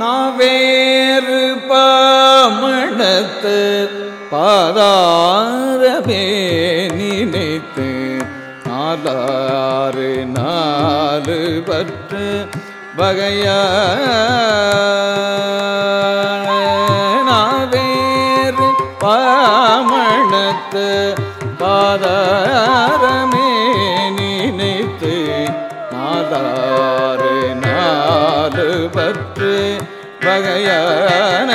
நாவேறு பாமணத்து பாதாரவே நினைத்து நாலாறு நாலு பற்று வகைய. வகையாவேறு பாமணத்து பாதாரமே வகையான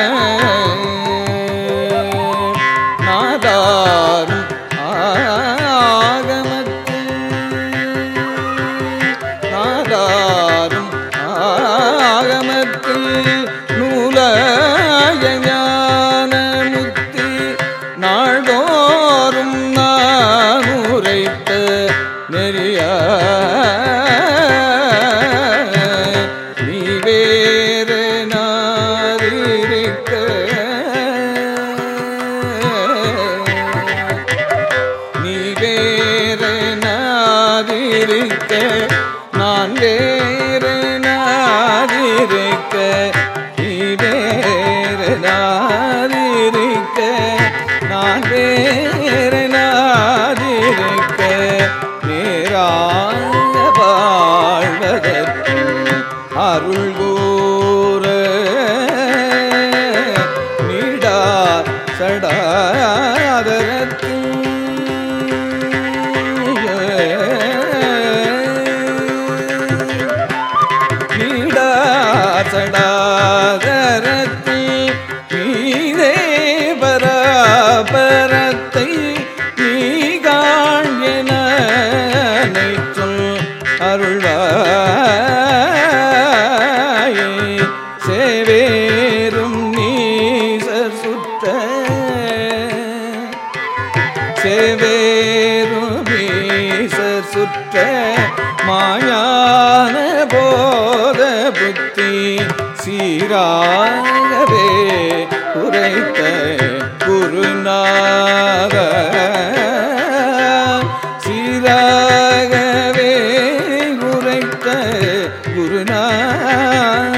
நாதாரும் ஆகமத்து நாதாரும் ஆகமத்து நூலாய முத்தி நீ நான் வேறு நாதிருக்க நான் வேறு நேராக வாழ்வதற்கு அருள் கூற. நீடா சடாதரத்து சடாதரத்து நீதே பராபரத்தை நீ காண்யன சொல் சேவேரும் நீசர் சுத்த சேவேரும் நீசர் மாயான போத புத்தி சீராகவே உரைத்த குருநாத சீராகவே உரைத்த குருநாத.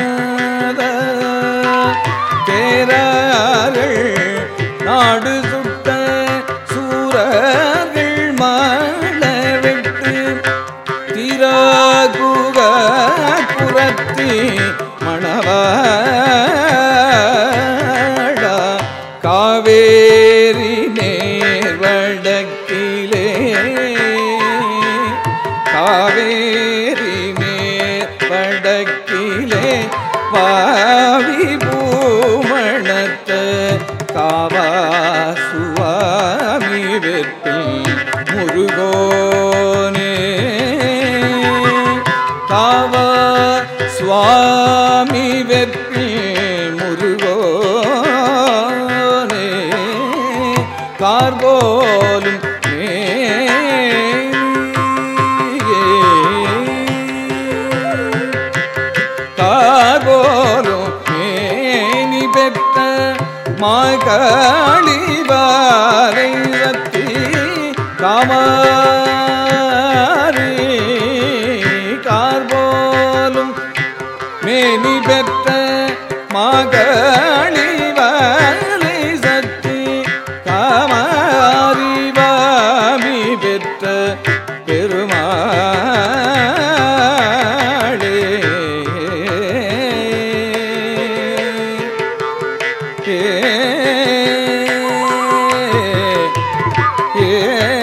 காவேரி நேர் வடக்கிலே வாவி பூமணத்த காவா வெற்றில் முருகோனே. காவா சுவாமி வெற்றி முருகோனே. கார்கோலும் மேனி பெற்ற ராமா. yeah